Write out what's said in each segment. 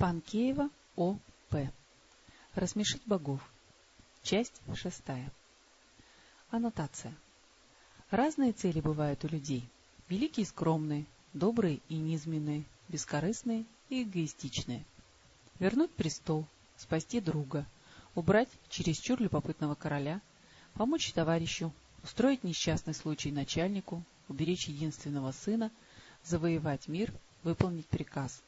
Панкеева О.П. Рассмешить богов. Часть шестая. Аннотация. Разные цели бывают у людей. Великие и скромные, добрые и низменные, бескорыстные и эгоистичные. Вернуть престол, спасти друга, убрать чересчур любопытного короля, помочь товарищу, устроить несчастный случай начальнику, уберечь единственного сына, завоевать мир, выполнить приказ.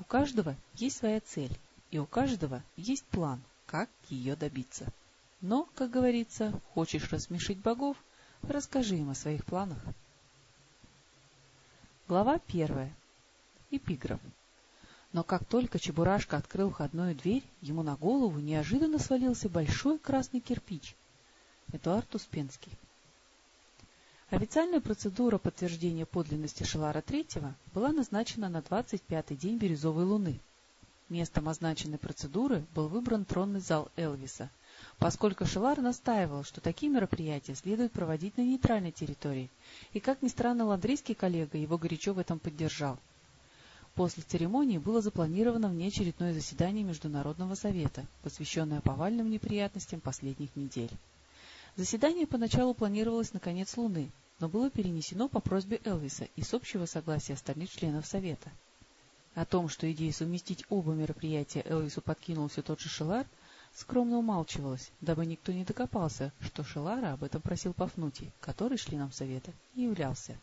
У каждого есть своя цель, и у каждого есть план, как ее добиться. Но, как говорится, хочешь рассмешить богов, расскажи им о своих планах. Глава первая. Эпиграф. Но как только Чебурашка открыл входную дверь, ему на голову неожиданно свалился большой красный кирпич. Эдуард Успенский. Официальная процедура подтверждения подлинности Шелара III была назначена на 25-й день Бирюзовой Луны. Местом означенной процедуры был выбран тронный зал Элвиса, поскольку Шелар настаивал, что такие мероприятия следует проводить на нейтральной территории, и, как ни странно, ландрийский коллега его горячо в этом поддержал. После церемонии было запланировано внеочередное заседание Международного совета, посвященное повальным неприятностям последних недель. Заседание поначалу планировалось на конец Луны, но было перенесено по просьбе Элвиса и с общего согласия остальных членов Совета. О том, что идея совместить оба мероприятия Элвису подкинул все тот же Шелар, скромно умалчивалось, дабы никто не докопался, что Шелара об этом просил Пафнутий, который членом Совета не являлся.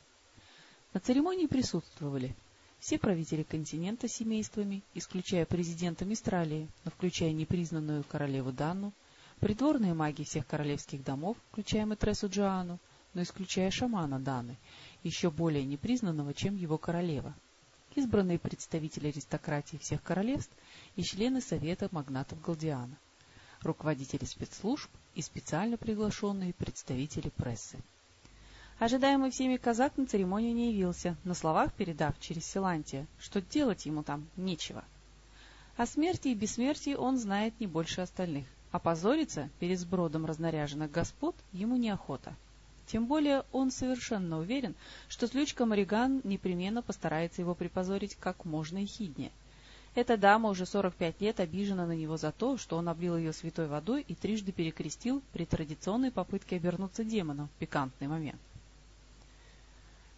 На церемонии присутствовали все правители континента семействами, исключая президента Мистралии, но включая непризнанную королеву Данну, придворные маги всех королевских домов, включая Матрессу Джоанну, но исключая шамана Даны, еще более непризнанного, чем его королева, избранные представители аристократии всех королевств и члены Совета магнатов Галдиана, руководители спецслужб и специально приглашенные представители прессы. Ожидаемый всеми казак на церемонию не явился, на словах передав через Силантия, что делать ему там нечего. О смерти и бессмертии он знает не больше остальных, а позориться перед сбродом разнаряженных господ ему неохота. Тем более он совершенно уверен, что злючка Мариган непременно постарается его припозорить как можно ехиднее. Эта дама уже 45 лет обижена на него за то, что он облил ее святой водой и трижды перекрестил при традиционной попытке обернуться демоном в пикантный момент.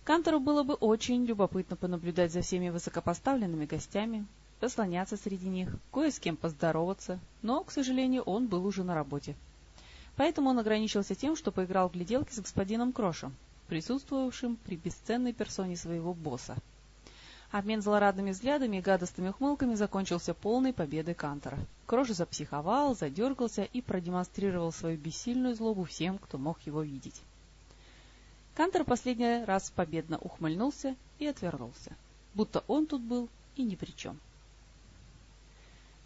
Кантору было бы очень любопытно понаблюдать за всеми высокопоставленными гостями, послоняться среди них, кое с кем поздороваться, но, к сожалению, он был уже на работе. Поэтому он ограничился тем, что поиграл в гляделки с господином Крошем, присутствовавшим при бесценной персоне своего босса. Обмен злорадными взглядами и гадостными ухмылками закончился полной победой Кантора. Крош запсиховал, задергался и продемонстрировал свою бессильную злобу всем, кто мог его видеть. Кантор последний раз победно ухмыльнулся и отвернулся, будто он тут был и ни при чем.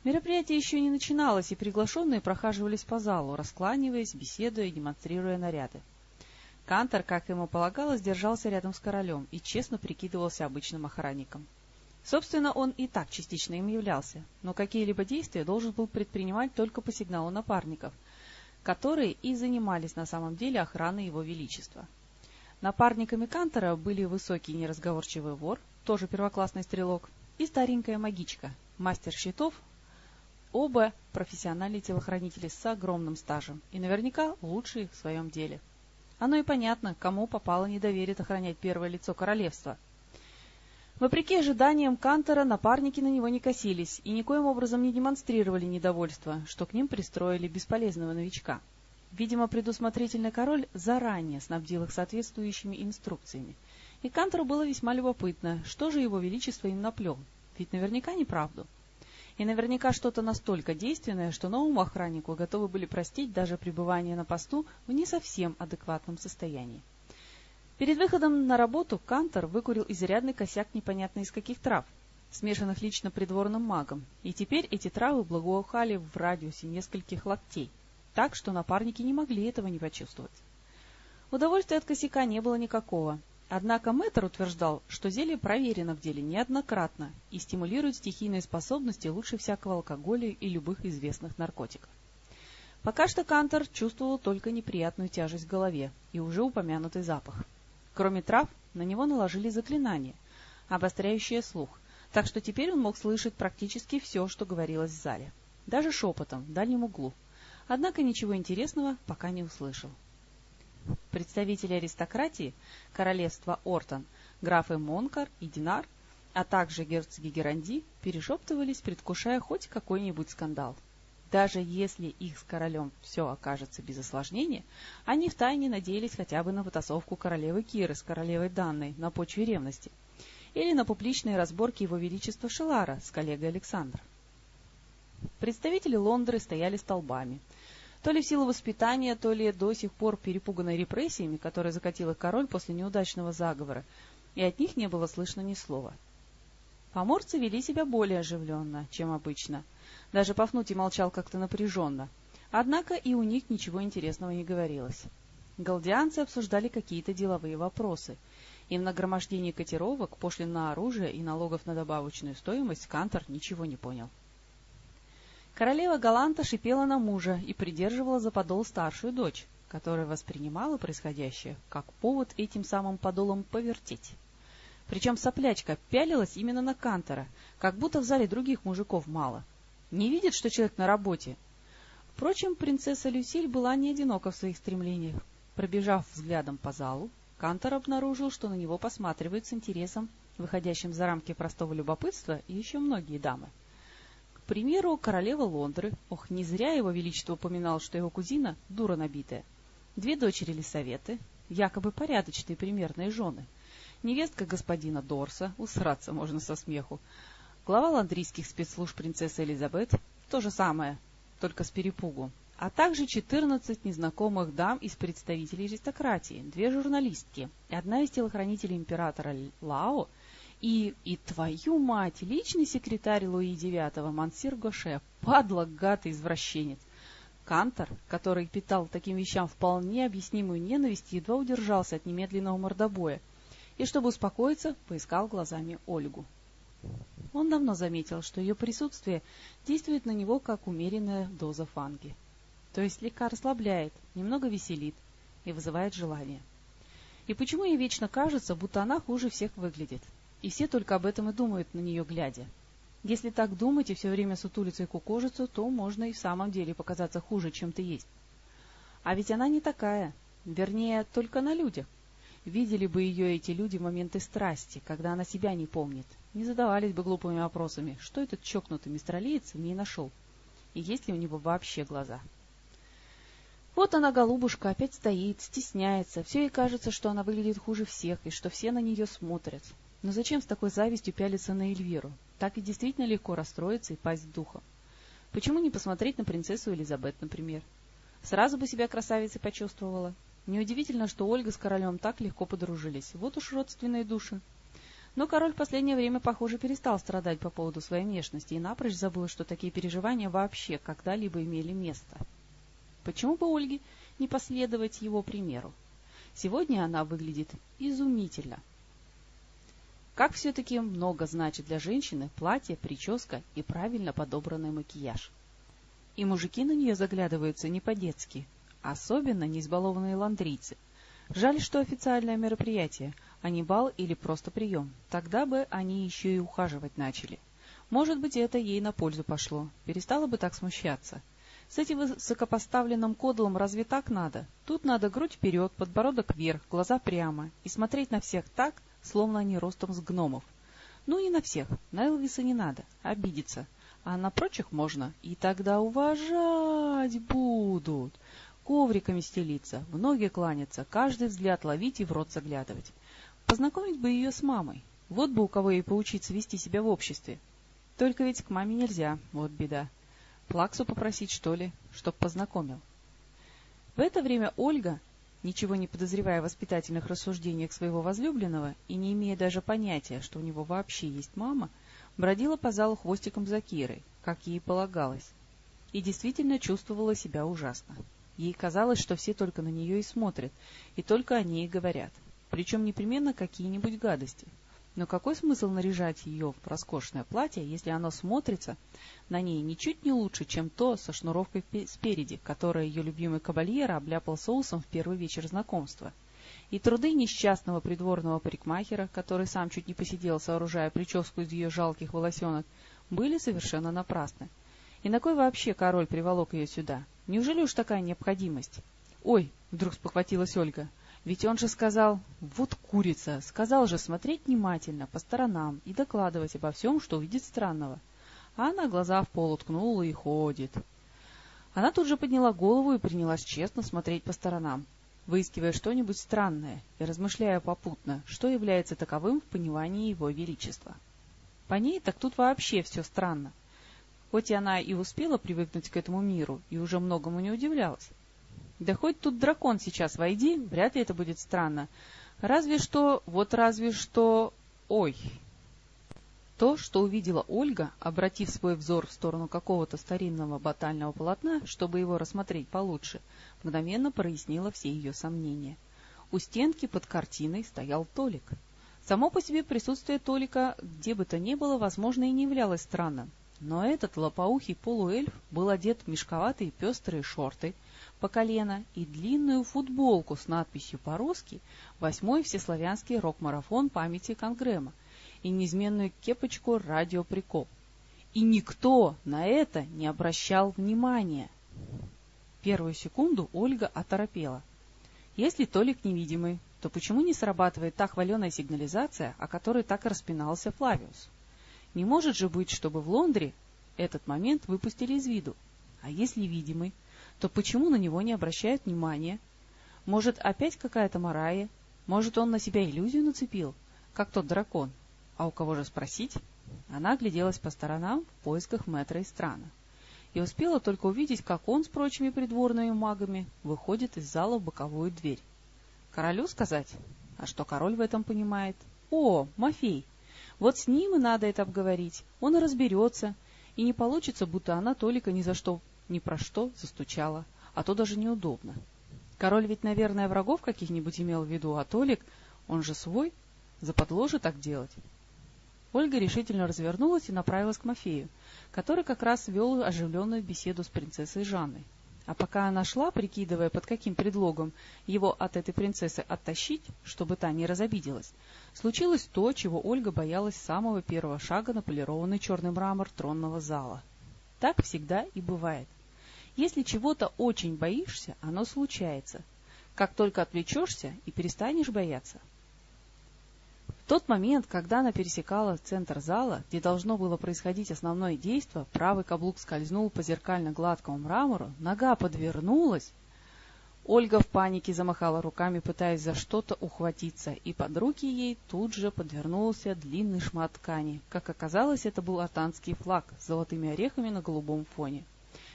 Мероприятие еще не начиналось, и приглашенные прохаживались по залу, раскланиваясь, беседуя и демонстрируя наряды. Кантор, как ему полагалось, держался рядом с королем и честно прикидывался обычным охранником. Собственно, он и так частично им являлся, но какие-либо действия должен был предпринимать только по сигналу напарников, которые и занимались на самом деле охраной его величества. Напарниками Кантора были высокий неразговорчивый вор, тоже первоклассный стрелок, и старенькая магичка, мастер щитов, Оба профессиональные телохранители с огромным стажем и наверняка лучшие в своем деле. Оно и понятно, кому попало не доверит охранять первое лицо королевства. Вопреки ожиданиям Кантора, напарники на него не косились и никоим образом не демонстрировали недовольства, что к ним пристроили бесполезного новичка. Видимо, предусмотрительный король заранее снабдил их соответствующими инструкциями. И Кантору было весьма любопытно, что же его величество им наплел, ведь наверняка неправду. И наверняка что-то настолько действенное, что новому охраннику готовы были простить даже пребывание на посту в не совсем адекватном состоянии. Перед выходом на работу Кантор выкурил изрядный косяк непонятно из каких трав, смешанных лично придворным магом, и теперь эти травы благоухали в радиусе нескольких локтей, так что напарники не могли этого не почувствовать. Удовольствия от косяка не было никакого, Однако мэтр утверждал, что зелье проверено в деле неоднократно и стимулирует стихийные способности лучше всякого алкоголя и любых известных наркотиков. Пока что Кантор чувствовал только неприятную тяжесть в голове и уже упомянутый запах. Кроме трав, на него наложили заклинание, обостряющее слух, так что теперь он мог слышать практически все, что говорилось в зале, даже шепотом, в дальнем углу. Однако ничего интересного пока не услышал. Представители аристократии, королевства Ортон, графы Монкар и Динар, а также герцоги Геранди, перешептывались, предвкушая хоть какой-нибудь скандал. Даже если их с королем все окажется без осложнения, они втайне надеялись хотя бы на потасовку королевы Киры с королевой Данной на почве ревности — или на публичные разборки его величества Шелара с коллегой Александром. Представители Лондры стояли столбами. То ли в силу воспитания, то ли до сих пор перепуганной репрессиями, которые закатил король после неудачного заговора, и от них не было слышно ни слова. Поморцы вели себя более оживленно, чем обычно. Даже Пафнутий молчал как-то напряженно. Однако и у них ничего интересного не говорилось. Галдианцы обсуждали какие-то деловые вопросы — и в нагромождении котировок, пошлин на оружие и налогов на добавочную стоимость Кантор ничего не понял. Королева Галанта шипела на мужа и придерживала за подол старшую дочь, которая воспринимала происходящее как повод этим самым подолом повертеть. Причем соплячка пялилась именно на Кантора, как будто в зале других мужиков мало. Не видит, что человек на работе. Впрочем, принцесса Люсиль была не одинока в своих стремлениях. Пробежав взглядом по залу, Кантор обнаружил, что на него посматривают с интересом, выходящим за рамки простого любопытства, и еще многие дамы. Примеру, королева Лондры, ох, не зря его величество упоминал, что его кузина — дура набитая, две дочери Лисаветы, якобы порядочные примерные жены, невестка господина Дорса, усраться можно со смеху, глава ландрийских спецслужб принцесса Элизабет, то же самое, только с перепугу, а также 14 незнакомых дам из представителей аристократии, две журналистки, одна из телохранителей императора Лао и, и твою мать, личный секретарь Луи IX Мансир Гоше, падла, извращенец. Кантор, который питал таким вещам вполне объяснимую ненависть, едва удержался от немедленного мордобоя и, чтобы успокоиться, поискал глазами Ольгу. Он давно заметил, что ее присутствие действует на него как умеренная доза фанги. То есть слегка расслабляет, немного веселит и вызывает желание. И почему ей вечно кажется, будто она хуже всех выглядит? И все только об этом и думают на нее глядя. Если так думать и все время сутулиться и кукожиться, то можно и в самом деле показаться хуже, чем ты есть. А ведь она не такая, вернее, только на людях. Видели бы ее эти люди в моменты страсти, когда она себя не помнит. Не задавались бы глупыми вопросами, что этот чокнутый мистралиец в ней нашел, и есть ли у него вообще глаза. Вот она, голубушка, опять стоит, стесняется, все ей кажется, что она выглядит хуже всех и что все на нее смотрят. Но зачем с такой завистью пялиться на Эльвиру? Так и действительно легко расстроиться и пасть духом. Почему не посмотреть на принцессу Элизабет, например? Сразу бы себя красавицей почувствовала. Неудивительно, что Ольга с королем так легко подружились. Вот уж родственные души. Но король в последнее время, похоже, перестал страдать по поводу своей внешности и напрочь забыл, что такие переживания вообще когда-либо имели место. Почему бы Ольге не последовать его примеру? Сегодня она выглядит изумительно. Как все-таки много значит для женщины платье, прическа и правильно подобранный макияж. И мужики на нее заглядываются не по-детски, особенно не избалованные ландрийцы. Жаль, что официальное мероприятие, а не бал или просто прием. Тогда бы они еще и ухаживать начали. Может быть, это ей на пользу пошло. Перестала бы так смущаться. С этим высокопоставленным кодлом разве так надо? Тут надо грудь вперед, подбородок вверх, глаза прямо и смотреть на всех так, словно они ростом с гномов. Ну и на всех, на Элвиса не надо, обидеться. А на прочих можно, и тогда уважать будут. Ковриками стелиться, в ноги кланяться, каждый взгляд ловить и в рот заглядывать. Познакомить бы ее с мамой. Вот бы у кого ей поучиться вести себя в обществе. Только ведь к маме нельзя, вот беда. Плаксу попросить, что ли, чтоб познакомил. В это время Ольга, ничего не подозревая о воспитательных рассуждениях своего возлюбленного и не имея даже понятия, что у него вообще есть мама, бродила по залу хвостиком за Кирой, как ей полагалось, и действительно чувствовала себя ужасно. Ей казалось, что все только на нее и смотрят, и только о ней говорят, причем непременно какие-нибудь гадости — но какой смысл наряжать ее в роскошное платье, если оно смотрится на ней ничуть не лучше, чем то со шнуровкой спереди, которое ее любимый кабальера обляпал соусом в первый вечер знакомства? и труды несчастного придворного парикмахера, который сам чуть не посидел, сооружая прическу из ее жалких волосенок, были совершенно напрасны. И на кой вообще король приволок ее сюда? Неужели уж такая необходимость? — Ой! — вдруг спохватилась Ольга. — Ведь он же сказал... Вот курица! Сказал же смотреть внимательно, по сторонам и докладывать обо всем, что увидит странного. А она глаза в пол уткнула и ходит. Она тут же подняла голову и принялась честно смотреть по сторонам выискивая что-нибудь странное и размышляя попутно, что является таковым в понимании его величества. По ней так тут вообще все странно. Хоть и она и успела привыкнуть к этому миру и уже многому не удивлялась. Да хоть тут дракон сейчас войди, вряд ли это будет странно. Разве что, вот разве что... Ой, то, что увидела Ольга, обратив свой взор в сторону какого-то старинного батального полотна, чтобы его рассмотреть получше, мгновенно прояснило все ее сомнения. У стенки под картиной стоял Толик. Само по себе присутствие Толика, где бы то ни было, возможно, и не являлось странным. Но этот лопоухий полуэльф был одет в мешковатые пестрые шорты по колено и длинную футболку с надписью по-русски «Восьмой всеславянский рок-марафон памяти Конгрэма», и неизменную кепочку радиоприкол. И никто на это не обращал внимания. Первую секунду Ольга оторопела. Если Толик невидимый, то почему не срабатывает та хваленая сигнализация, о которой так распинался Флавиус? Не может же быть, чтобы в Лондре этот момент выпустили из виду. А если видимый, то почему на него не обращают внимания? Может, опять какая-то Марая? Может, он на себя иллюзию нацепил, как тот дракон? А у кого же спросить? Она огляделась по сторонам в поисках мэтра и страна. И успела только увидеть, как он с прочими придворными магами выходит из зала в боковую дверь. Королю сказать? А что король в этом понимает? О, Мафей! Вот с ним и надо это обговорить. Он и разберется. И не получится, будто она Толика ни за что, ни про что застучала. А то даже неудобно. Король ведь, наверное, врагов каких-нибудь имел в виду, а Толик, он же свой, западло же так делать. Ольга решительно развернулась и направилась к Мафею, который как раз вел оживленную беседу с принцессой Жанной. А пока она шла, прикидывая, под каким предлогом его от этой принцессы оттащить, чтобы та не разобиделась, случилось то, чего Ольга боялась с самого первого шага на полированный черный мрамор тронного зала. Так всегда и бывает. Если чего-то очень боишься, оно случается. Как только отвлечешься и перестанешь бояться — в тот момент, когда она пересекала центр зала, где должно было происходить основное действо, правый каблук скользнул по зеркально-гладкому мрамору, нога подвернулась. Ольга в панике замахала руками, пытаясь за что-то ухватиться, и под руки ей тут же подвернулся длинный шмат ткани. Как оказалось, это был артанский флаг с золотыми орехами на голубом фоне,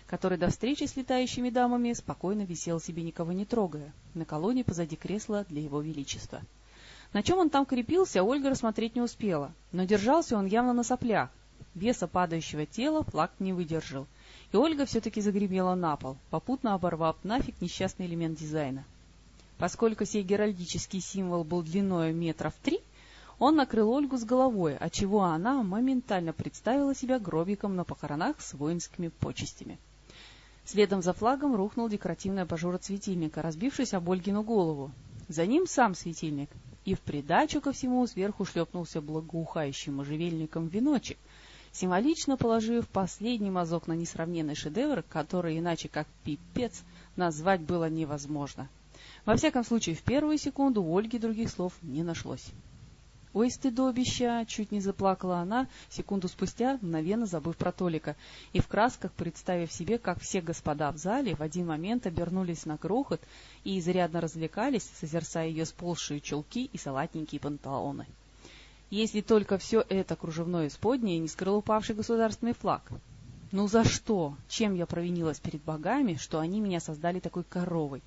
который до встречи с летающими дамами спокойно висел себе никого не трогая, на колонне позади кресла для его величества. На чем он там крепился, Ольга рассмотреть не успела, но держался он явно на соплях. Веса падающего тела флаг не выдержал, и Ольга все-таки загремела на пол, попутно оборвав нафиг несчастный элемент дизайна. Поскольку сей геральдический символ был длиной метров три, он накрыл Ольгу с головой, отчего она моментально представила себя гробиком на похоронах с воинскими почестями. Следом за флагом рухнул декоративный абажур светильника, разбившись об Ольгину голову. За ним сам светильник, и в придачу ко всему сверху шлепнулся благоухающим можжевельником веночек, символично положив последний мазок на несравненный шедевр, который иначе как пипец назвать было невозможно. Во всяком случае, в первую секунду у Ольги других слов не нашлось. «Ой, стыдобища!» — чуть не заплакала она, секунду спустя, мгновенно забыв про Толика, и в красках представив себе, как все господа в зале в один момент обернулись на грохот и изрядно развлекались, созерцая ее сползшие чулки и салатненькие панталоны. Если только все это кружевное исподнее не скрыл упавший государственный флаг. Ну за что? Чем я провинилась перед богами, что они меня создали такой коровой?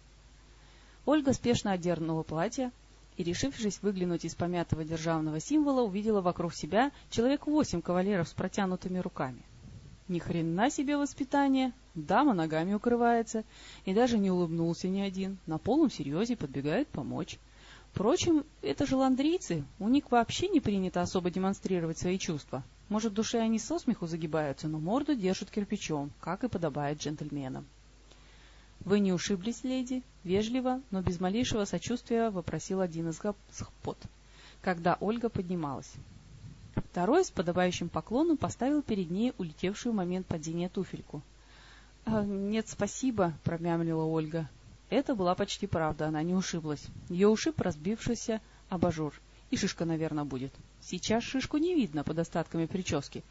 Ольга спешно одернула платье, и, решившись выглянуть из помятого державного символа, увидела вокруг себя человек восемь кавалеров с протянутыми руками. Ни хрена себе воспитание! Дама ногами укрывается, и даже не улыбнулся ни один, на полном серьезе подбегает помочь. Впрочем, это же ландрийцы, у них вообще не принято особо демонстрировать свои чувства. Может, в душе они со смеху загибаются, но морду держат кирпичом, как и подобает джентльменам. «Вы не ушиблись, леди?» — вежливо, но без малейшего сочувствия вопросил один из господ, когда Ольга поднималась. Второй с подобающим поклоном поставил перед ней улетевшую в момент падения туфельку. «А, «Нет, спасибо», — промямлила Ольга. Это была почти правда, она не ушиблась. Ее ушиб разбившийся абажур. И шишка, наверное, будет. Сейчас шишку не видно под остатками прически,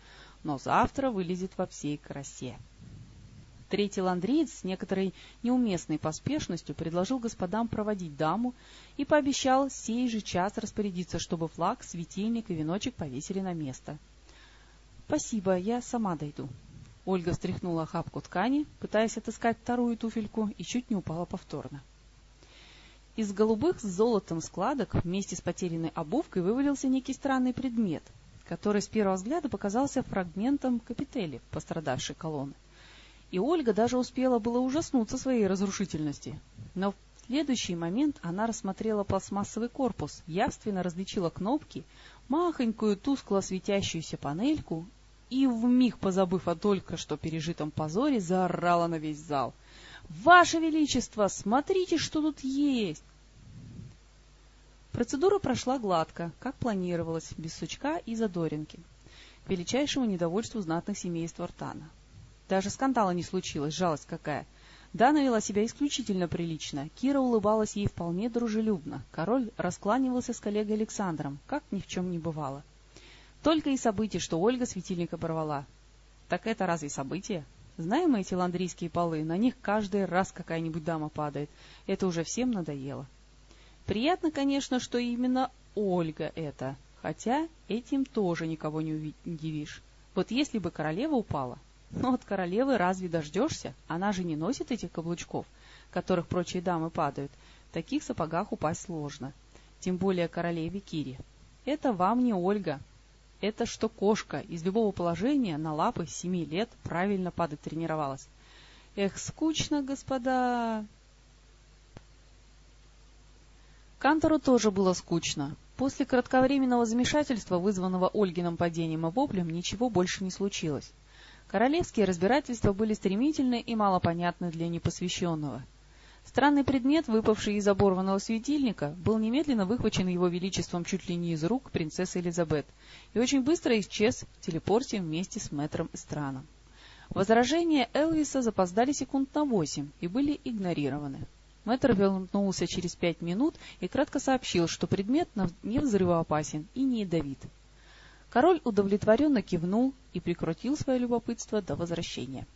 но завтра вылезет во всей красе. Третий ландриец с некоторой неуместной поспешностью предложил господам проводить даму и пообещал сей же час распорядиться, чтобы флаг, светильник и веночек повесили на место. — Спасибо, я сама дойду. Ольга встряхнула охапку ткани, пытаясь отыскать вторую туфельку, и чуть не упала повторно. Из голубых с золотом складок вместе с потерянной обувкой вывалился некий странный предмет, который с первого взгляда показался фрагментом капители пострадавшей колонны. И Ольга даже успела было ужаснуться своей разрушительности. Но в следующий момент она рассмотрела пластмассовый корпус, явственно различила кнопки, махонькую тускло светящуюся панельку и, вмиг позабыв о только что пережитом позоре, заорала на весь зал. «Ваше Величество, смотрите, что тут есть!» Процедура прошла гладко, как планировалось, без сучка и задоринки, к величайшему недовольству знатных семейств Ортана. Даже скандала не случилось, жалость какая. Дана вела себя исключительно прилично, Кира улыбалась ей вполне дружелюбно, король раскланивался с коллегой Александром, как ни в чем не бывало. Только и событие, что Ольга светильник оборвала. Так это разве событие? Знаем эти ландрийские полы, на них каждый раз какая-нибудь дама падает. Это уже всем надоело. Приятно, конечно, что именно Ольга это, хотя этим тоже никого не удивишь. Вот если бы королева упала... Но от королевы разве дождешься? Она же не носит этих каблучков, которых прочие дамы падают. В таких сапогах упасть сложно. Тем более королеве Кире. Это вам не Ольга, это что кошка из любого положения на лапы семи лет правильно падать тренировалась. Эх, скучно, господа! Кантору тоже было скучно. После кратковременного замешательства, вызванного Ольгиным падением и воплем, ничего больше не случилось. Королевские разбирательства были стремительны и малопонятны для непосвященного. Странный предмет, выпавший из оборванного светильника, был немедленно выхвачен его величеством чуть ли не из рук принцессы Элизабет и очень быстро исчез в телепорте вместе с мэтром Эстраном. Возражения Элвиса запоздали секунд на восемь и были игнорированы. Мэтр вернулся через пять минут и кратко сообщил, что предмет не взрывоопасен и не ядовит. Король удовлетворенно кивнул и прикрутил свое любопытство до возвращения.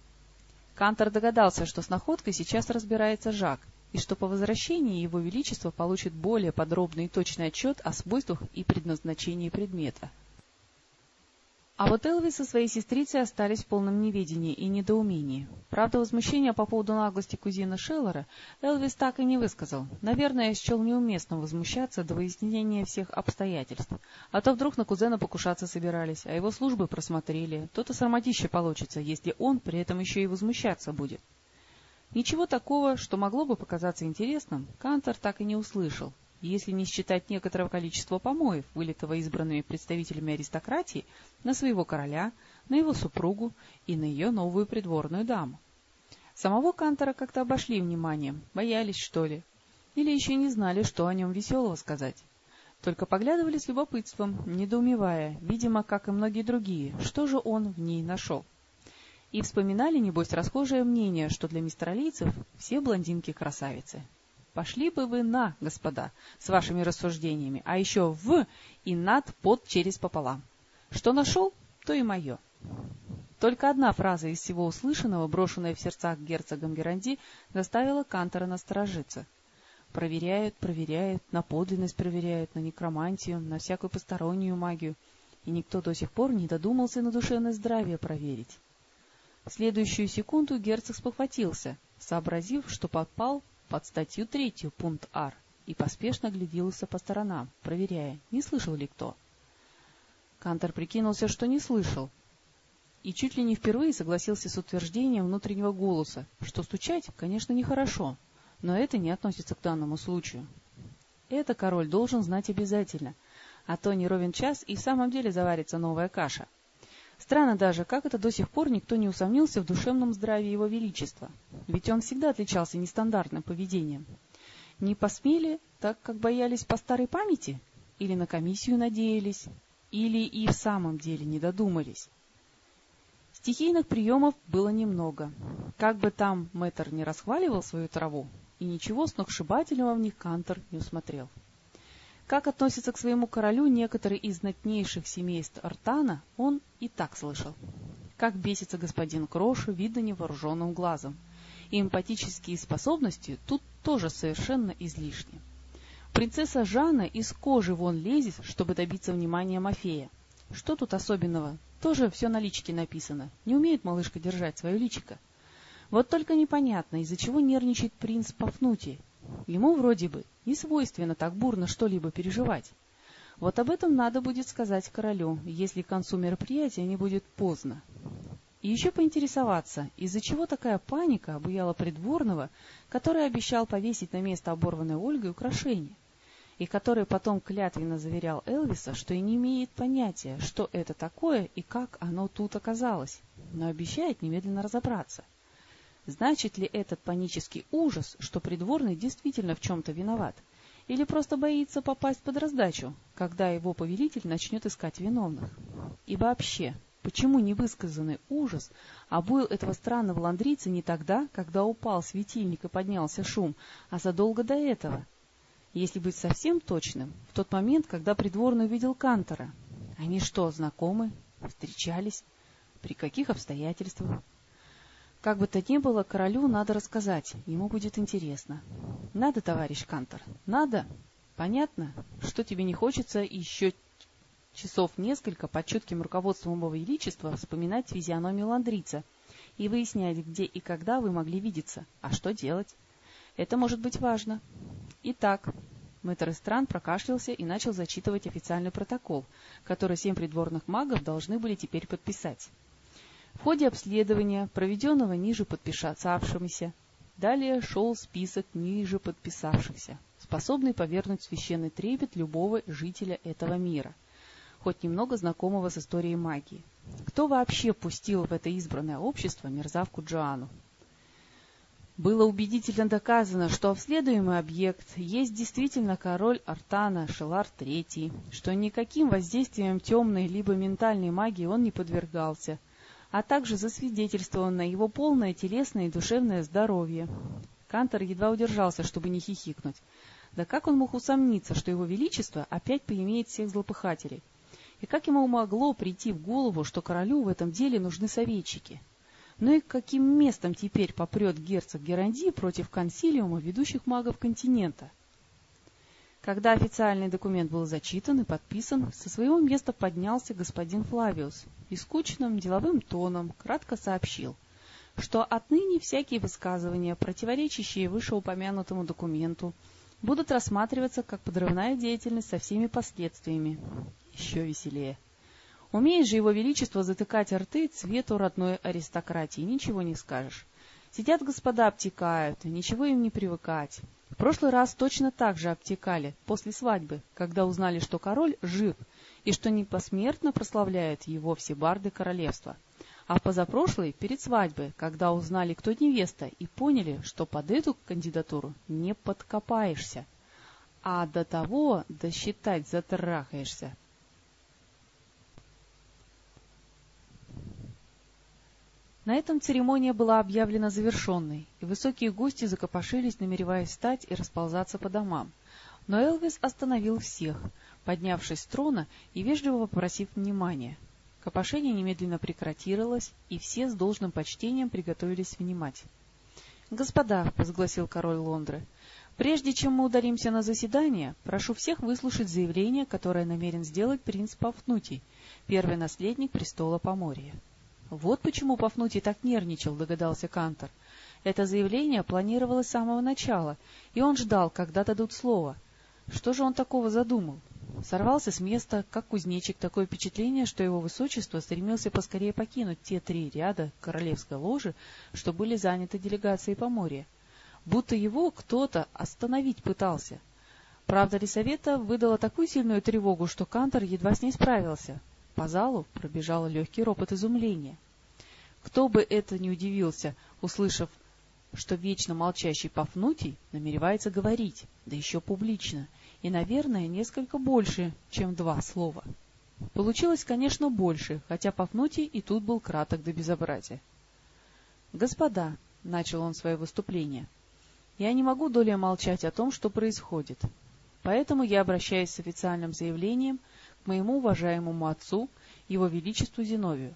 Кантор догадался, что с находкой сейчас разбирается Жак, и что по возвращении его величество получит более подробный и точный отчет о свойствах и предназначении предмета. А вот Элвис со своей сестрицей остались в полном неведении и недоумении. Правда, возмущения по поводу наглости кузина Шеллера Элвис так и не высказал. Наверное, счел неуместным возмущаться до выяснения всех обстоятельств. А то вдруг на кузена покушаться собирались, а его службы просмотрели. То-то сарматище получится, если он при этом еще и возмущаться будет. Ничего такого, что могло бы показаться интересным, Кантор так и не услышал если не считать некоторого количества помоев, вылитого избранными представителями аристократии, на своего короля, на его супругу и на ее новую придворную даму. Самого Кантора как-то обошли вниманием, боялись, что ли, или еще не знали, что о нем веселого сказать. Только поглядывали с любопытством, недоумевая, видимо, как и многие другие, что же он в ней нашел. И вспоминали, небось, расхожее мнение, что для мистралийцев все блондинки красавицы. Пошли бы вы на, господа, с вашими рассуждениями, а еще в и над под через пополам. Что нашел, то и мое. Только одна фраза из всего услышанного, брошенная в сердцах герцогом Геранди, заставила Кантора насторожиться. Проверяют, проверяют, на подлинность проверяют, на некромантию, на всякую постороннюю магию, и никто до сих пор не додумался на душевное здравие проверить. В следующую секунду герцог спохватился, сообразив, что попал под статью третью, пункт Ар, и поспешно гляделся по сторонам, проверяя, не слышал ли кто. Кантор прикинулся, что не слышал, и чуть ли не впервые согласился с утверждением внутреннего голоса, что стучать, конечно, нехорошо, но это не относится к данному случаю. Это король должен знать обязательно, а то не ровен час и в самом деле заварится новая каша. Странно даже, как это до сих пор никто не усомнился в душевном здравии его величества. Ведь он всегда отличался нестандартным поведением. Не посмели, так как боялись по старой памяти? Или на комиссию надеялись? Или и в самом деле не додумались? Стихийных приемов было немного. Как бы там мэтр не расхваливал свою траву, и ничего сногсшибательного в них Кантор не усмотрел. Как относятся к своему королю некоторые из знатнейших семейств Артана, он и так слышал. Как бесится господин Крошу, видно невооруженным глазом. И эмпатические способности тут тоже совершенно излишни. Принцесса Жанна из кожи вон лезет, чтобы добиться внимания Мафея. Что тут особенного? Тоже все на личике написано. Не умеет малышка держать свое личико. Вот только непонятно, из-за чего нервничает принц Пафнутий. Ему вроде бы не свойственно так бурно что-либо переживать. Вот об этом надо будет сказать королю, если к концу мероприятия не будет поздно. И еще поинтересоваться, из-за чего такая паника обуяла придворного, который обещал повесить на место оборванной Ольгой украшение, и который потом клятвенно заверял Элвиса, что и не имеет понятия, что это такое и как оно тут оказалось, но обещает немедленно разобраться. Значит ли этот панический ужас, что придворный действительно в чем-то виноват? Или просто боится попасть под раздачу, когда его повелитель начнет искать виновных? И вообще, почему невысказанный ужас обуил этого странного ландрийца не тогда, когда упал светильник и поднялся шум, а задолго до этого? Если быть совсем точным, в тот момент, когда придворный увидел Кантора. Они что, знакомы? Встречались? При каких обстоятельствах? Как бы то ни было, королю надо рассказать, ему будет интересно. Надо, товарищ Кантор, надо. Понятно, что тебе не хочется еще часов несколько под чутким руководством его величества вспоминать физиономию ландрица и выяснять, где и когда вы могли видеться, а что делать. Это может быть важно. Итак, мэтр стран прокашлялся и начал зачитывать официальный протокол, который семь придворных магов должны были теперь подписать. В ходе обследования, проведенного ниже подписавшимися, далее шел список ниже подписавшихся, способный повернуть священный трепет любого жителя этого мира, хоть немного знакомого с историей магии. Кто вообще пустил в это избранное общество мерзавку Джоанну? Было убедительно доказано, что обследуемый объект есть действительно король Артана Шелар III, что никаким воздействием темной либо ментальной магии он не подвергался – а также засвидетельствовано его полное телесное и душевное здоровье. Кантор едва удержался, чтобы не хихикнуть. Да как он мог усомниться, что его величество опять поимеет всех злопыхателей? И как ему могло прийти в голову, что королю в этом деле нужны советчики? Ну и каким местом теперь попрет герцог Геранди против консилиума ведущих магов континента? Когда официальный документ был зачитан и подписан, со своего места поднялся господин Флавиус и скучным деловым тоном кратко сообщил, что отныне всякие высказывания, противоречащие вышеупомянутому документу, будут рассматриваться как подрывная деятельность со всеми последствиями. Еще веселее. Умеет же его величество затыкать рты цвету родной аристократии, ничего не скажешь. Сидят господа обтекают, ничего им не привыкать. В прошлый раз точно так же обтекали, после свадьбы, когда узнали, что король жив, и что не посмертно прославляют его все барды королевства. А в позапрошлой, перед свадьбой, когда узнали, кто невеста, и поняли, что под эту кандидатуру не подкопаешься, а до того досчитать затрахаешься. На этом церемония была объявлена завершенной, и высокие гости закопошились, намереваясь встать и расползаться по домам. Но Элвис остановил всех, поднявшись с трона и вежливо попросив внимания. Копошение немедленно прекратилось, и все с должным почтением приготовились внимать. — Господа, — возгласил король Лондры, — прежде чем мы ударимся на заседание, прошу всех выслушать заявление, которое намерен сделать принц Пафнутий, первый наследник престола Поморья. Вот почему Пафнутий так нервничал, догадался Кантор. Это заявление планировалось с самого начала, и он ждал, когда дадут слово. Что же он такого задумал? Сорвался с места, как кузнечик, такое впечатление, что его высочество стремился поскорее покинуть те три ряда королевской ложи, что были заняты делегацией Поморья. Будто его кто-то остановить пытался. Правда, Лисавета выдала такую сильную тревогу, что Кантор едва с ней справился. По залу пробежал легкий ропот изумления. Кто бы это ни удивился, услышав, что вечно молчащий Пафнутий намеревается говорить, да еще публично, и, наверное, несколько больше, чем два слова. Получилось, конечно, больше, хотя Пафнутий и тут был краток до безобразия. «Господа», — начал он свое выступление, — «я не могу долей молчать о том, что происходит. Поэтому я обращаюсь с официальным заявлением к моему уважаемому отцу, его величеству Зиновию.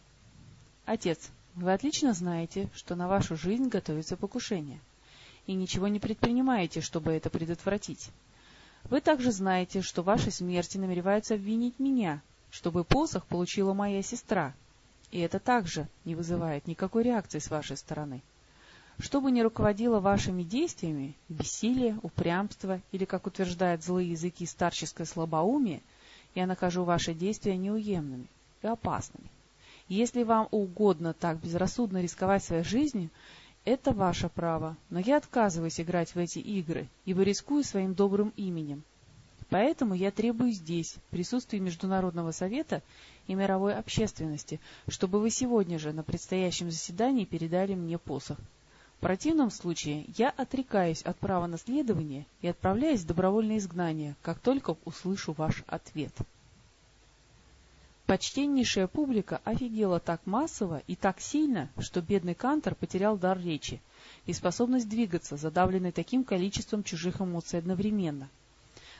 Отец, вы отлично знаете, что на вашу жизнь готовится покушение, и ничего не предпринимаете, чтобы это предотвратить. Вы также знаете, что вашей смерти намереваются обвинить меня, чтобы посох получила моя сестра, и это также не вызывает никакой реакции с вашей стороны. Что бы ни руководило вашими действиями, бессилие, упрямство или, как утверждают злые языки, старческое слабоумие, я нахожу ваши действия неуемными и опасными. Если вам угодно так безрассудно рисковать своей жизнью, это ваше право, но я отказываюсь играть в эти игры, ибо рискую своим добрым именем. Поэтому я требую здесь, в присутствии Международного совета и мировой общественности, чтобы вы сегодня же на предстоящем заседании передали мне посох. В противном случае я отрекаюсь от права наследования и отправляюсь в добровольное изгнание, как только услышу ваш ответ. Почтеннейшая публика офигела так массово и так сильно, что бедный Кантор потерял дар речи и способность двигаться, задавленный таким количеством чужих эмоций одновременно.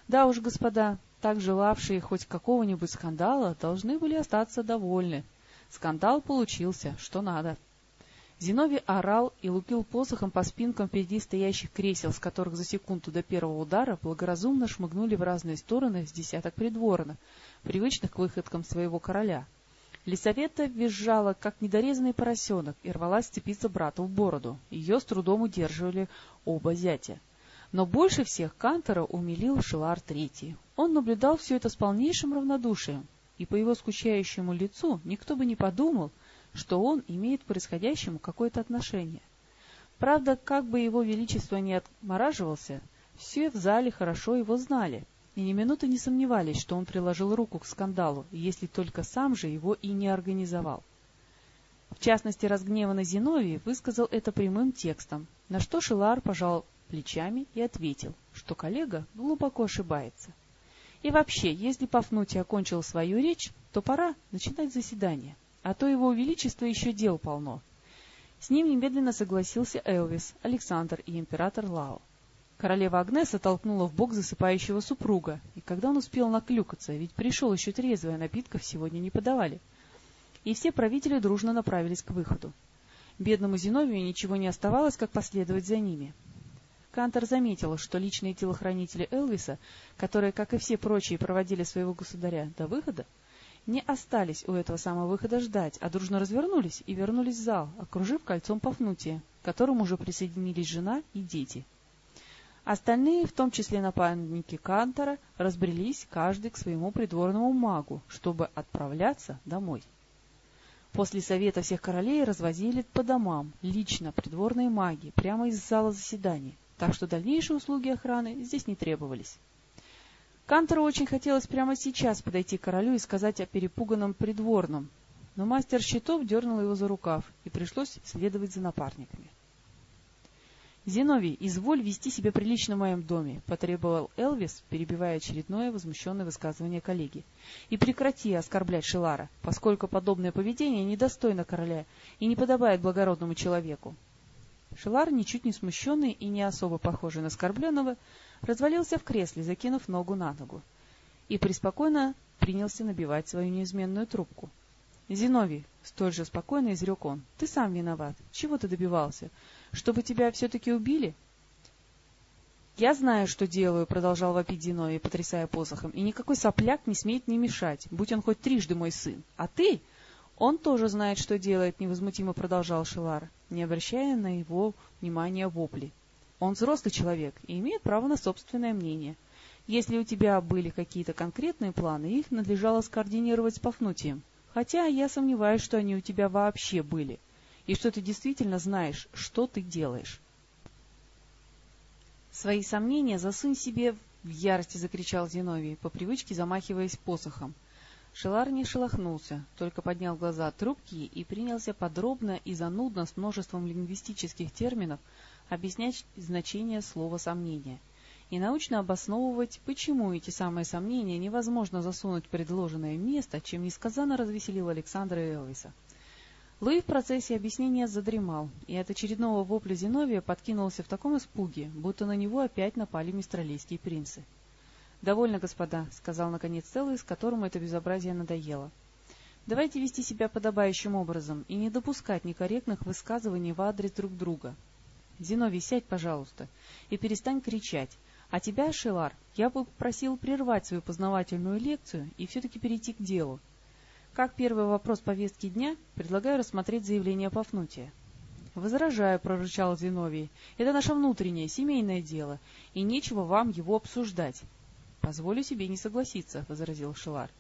Да уж, господа, так желавшие хоть какого-нибудь скандала должны были остаться довольны. Скандал получился, что надо. Зиновий орал и лупил посохом по спинкам впереди стоящих кресел, с которых за секунду до первого удара благоразумно шмыгнули в разные стороны с десяток придворных, привычных к выходкам своего короля. Лисавета визжала, как недорезанный поросенок, и рвалась сцепиться брату в бороду. Ее с трудом удерживали оба зятя. Но больше всех Кантора умилил Шилар Третий. Он наблюдал все это с полнейшим равнодушием, и по его скучающему лицу никто бы не подумал, что он имеет к происходящему какое-то отношение. Правда, как бы его величество ни отмораживался, все в зале хорошо его знали, и ни минуты не сомневались, что он приложил руку к скандалу, если только сам же его и не организовал. В частности, разгневанный Зиновий высказал это прямым текстом, на что Шилар пожал плечами и ответил, что коллега глубоко ошибается. И вообще, если Пафнутий окончил свою речь, то пора начинать заседание а то его величество еще дел полно. С ним немедленно согласился Элвис, Александр и император Лао. Королева Агнеса толкнула в бок засыпающего супруга, и когда он успел наклюкаться, ведь пришел еще трезвый, а напитков сегодня не подавали, и все правители дружно направились к выходу. Бедному Зиновию ничего не оставалось, как последовать за ними. Кантор заметила, что личные телохранители Элвиса, которые, как и все прочие, проводили своего государя до выхода, не остались у этого самого выхода ждать, а дружно развернулись и вернулись в зал, окружив кольцом Пафнутия, к которому уже присоединились жена и дети. Остальные, в том числе напарники Кантора, разбрелись каждый к своему придворному магу, чтобы отправляться домой. После совета всех королей развозили по домам, лично, придворные маги, прямо из зала заседаний, так что дальнейшие услуги охраны здесь не требовались. Кантору очень хотелось прямо сейчас подойти к королю и сказать о перепуганном придворном, но мастер щитов дернул его за рукав, и пришлось следовать за напарниками. «Зиновий, изволь вести себя прилично в моем доме», — потребовал Элвис, перебивая очередное возмущенное высказывание коллеги. «И прекрати оскорблять Шилара, поскольку подобное поведение недостойно короля и не подобает благородному человеку». Шилар, ничуть не смущенный и не особо похожий на оскорбленного, развалился в кресле, закинув ногу на ногу, и преспокойно принялся набивать свою неизменную трубку. — Зиновий, — столь же спокойно изрек он, — ты сам виноват. Чего ты добивался? Чтобы тебя все-таки убили? — Я знаю, что делаю, — продолжал вопить Зиновий, потрясая посохом, — и никакой сопляк не смеет мне мешать, будь он хоть трижды мой сын. А ты... Он тоже знает, что делает, — невозмутимо продолжал Шилар, не обращая на его внимания вопли. Он взрослый человек и имеет право на собственное мнение. Если у тебя были какие-то конкретные планы, их надлежало скоординировать с Пафнутием. Хотя я сомневаюсь, что они у тебя вообще были, и что ты действительно знаешь, что ты делаешь. Свои сомнения засунь себе в ярости, — закричал Зиновий, по привычке замахиваясь посохом. Шелар не шелохнулся, только поднял глаза от трубки и принялся подробно и занудно с множеством лингвистических терминов объяснять значение слова «сомнение» и научно обосновывать, почему эти самые сомнения невозможно засунуть в предложенное место, чем несказанно развеселил Александра Элвиса. Луи в процессе объяснения задремал, и от очередного вопля Зиновия подкинулся в таком испуге, будто на него опять напали мистралийские принцы. — Довольно, господа, — сказал наконец Целый, с которому это безобразие надоело. — Давайте вести себя подобающим образом и не допускать некорректных высказываний в адрес друг друга. Зиновий, сядь, пожалуйста, и перестань кричать. А тебя, Шелар, я бы просил прервать свою познавательную лекцию и все-таки перейти к делу. Как первый вопрос повестки дня, предлагаю рассмотреть заявление Пафнутия. «Возражаю», — прорычал Зиновий. «Это наше внутреннее, семейное дело, и нечего вам его обсуждать». «Позволю себе не согласиться», — возразил Шилар.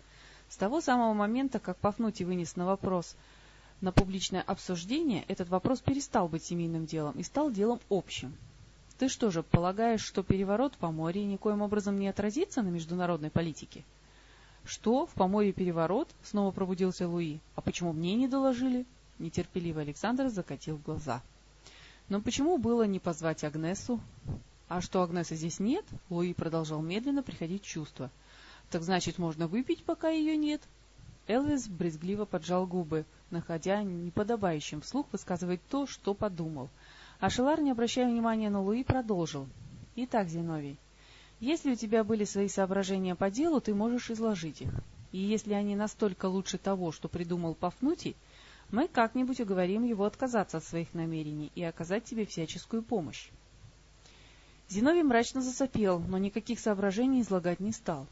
С того самого момента, как Пафнутий вынес на вопрос на публичное обсуждение, этот вопрос перестал быть семейным делом и стал делом общим. Ты что же, полагаешь, что переворот в Поморье никоим образом не отразится на международной политике? Что, в Поморье переворот? Снова пробудился Луи. А почему мне не доложили? Нетерпеливый Александр закатил глаза. Но почему было не позвать Агнесу? А что Агнесы здесь нет? Луи продолжал медленно приходить в чувство. Так значит, можно выпить, пока ее нет? Элвис брезгливо поджал губы, находя неподобающим вслух высказывать то, что подумал. А Шелар, не обращая внимания на Луи, продолжил. Итак, Зиновий, если у тебя были свои соображения по делу, ты можешь изложить их. И если они настолько лучше того, что придумал Пафнутий, мы как-нибудь уговорим его отказаться от своих намерений и оказать тебе всяческую помощь. Зиновий мрачно засопел, но никаких соображений излагать не стал.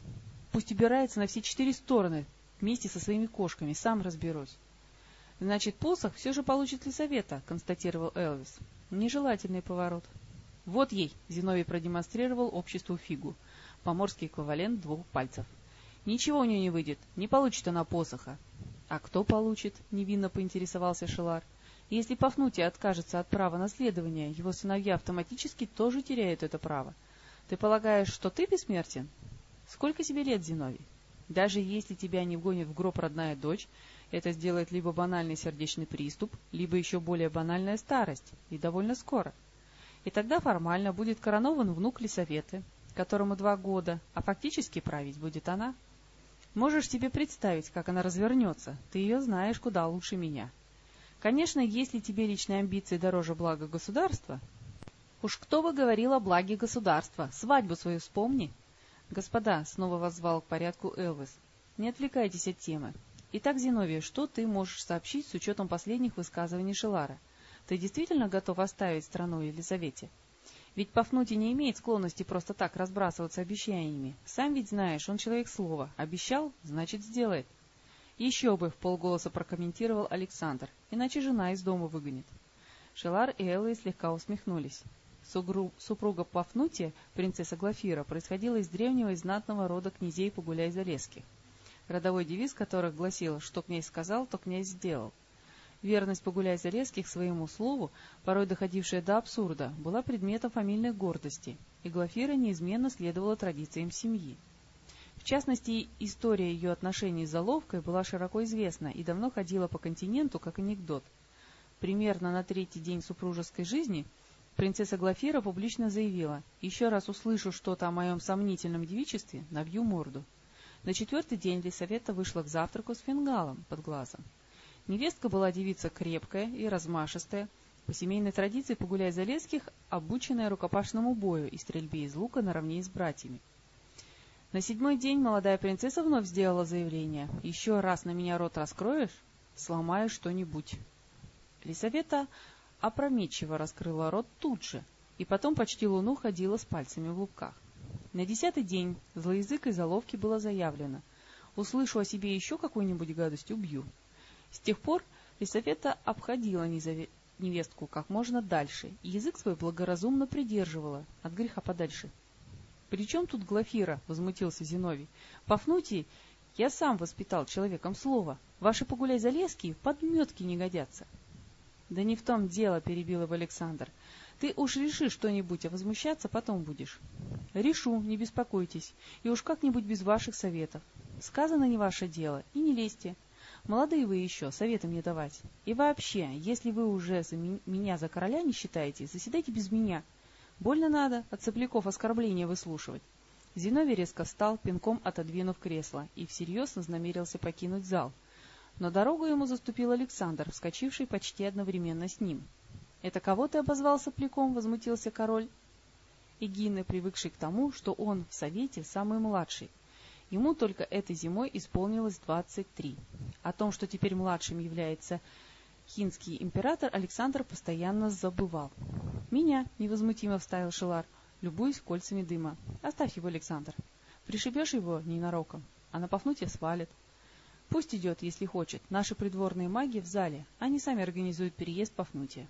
Пусть убирается на все четыре стороны, вместе со своими кошками, сам разберусь. — Значит, посох все же получит ли совета, — констатировал Элвис. — Нежелательный поворот. — Вот ей, — Зиновий продемонстрировал обществу фигу, поморский эквивалент двух пальцев. — Ничего у нее не выйдет, не получит она посоха. — А кто получит? — невинно поинтересовался Шелар. — если Пафнутий откажется от права наследования, его сыновья автоматически тоже теряют это право. Ты полагаешь, что ты бессмертен? Сколько тебе лет, Зиновий? Даже если тебя не вгонит в гроб родная дочь, это сделает либо банальный сердечный приступ, либо еще более банальная старость, и довольно скоро. И тогда формально будет коронован внук Лисаветы, которому два года, а фактически править будет она. Можешь себе представить, как она развернется, ты ее знаешь куда лучше меня. Конечно, если тебе личные амбиции дороже блага государства... Уж кто бы говорил о благе государства? Свадьбу свою вспомни. Господа, снова воззвал к порядку Элвис, не отвлекайтесь от темы. Итак, Зиновия, что ты можешь сообщить с учетом последних высказываний Шелара? Ты действительно готов оставить страну Елизавете? Ведь Пафнутий не имеет склонности просто так разбрасываться обещаниями. Сам ведь знаешь, он человек слова. Обещал, значит сделает. «Еще бы!» — в полголоса прокомментировал Александр. «Иначе жена из дома выгонит». Шелар и Эллы слегка усмехнулись. Супруга Пафнутия, принцесса Глафира, происходила из древнего и знатного рода князей Погуляй-Залесских, родовой девиз которых гласил «что князь сказал, то князь сделал». Верность Погуляй-Залесских своему слову, порой доходившая до абсурда, была предметом фамильной гордости, и Глафира неизменно следовала традициям семьи. Частности, история ее отношений с Заловкой была широко известна и давно ходила по континенту как анекдот. Примерно на третий день супружеской жизни принцесса Глафира публично заявила «Еще раз услышу что-то о моем сомнительном девичестве, набью морду». На четвертый день Лисавета вышла к завтраку с фингалом под глазом. Невестка была девица крепкая и размашистая, по семейной традиции погуляй Залесских, обученная рукопашному бою и стрельбе из лука наравне с братьями. На седьмой день молодая принцесса вновь сделала заявление. «Еще раз на меня рот раскроешь, сломаю что-нибудь». Лисавета опрометчиво раскрыла рот тут же, и потом почти луну ходила с пальцами в лупках. На десятый день злоязыкой заловки было заявлено. «Услышу о себе еще какую-нибудь гадость, убью». С тех пор Лисавета обходила невестку как можно дальше, и язык свой благоразумно придерживала, от греха подальше. — При чем тут Глафира? — возмутился Зиновий. — Пафнутий я сам воспитал человеком слова. Ваши погуляй-залезки в подметки не годятся. — Да не в том дело, — перебил его Александр. — Ты уж реши что-нибудь, а возмущаться потом будешь. — Решу, не беспокойтесь, и уж как-нибудь без ваших советов. Сказано не ваше дело, и не лезьте. Молодые вы еще, советы мне давать. И вообще, если вы уже за меня за короля не считаете, заседайте без меня. Больно надо от сопляков оскорбления выслушивать. Зиновий резко встал, пинком отодвинув кресло, и всерьез вознамерился покинуть зал. Но дорогу ему заступил Александр, вскочивший почти одновременно с ним. — Это кого ты обозвал сопляком? — возмутился король. Эгины, привыкший к тому, что он в совете самый младший. Ему только этой зимой исполнилось двадцать три. О том, что теперь младшим является хинский император, Александр постоянно забывал. «Меня», — невозмутимо вставил Шелар, любуясь кольцами дыма. «Оставь его, Александр. Пришибешь его ненароком, а на Пафнутия свалит. Пусть идет, если хочет. Наши придворные маги в зале. Они сами организуют переезд Пафнутия.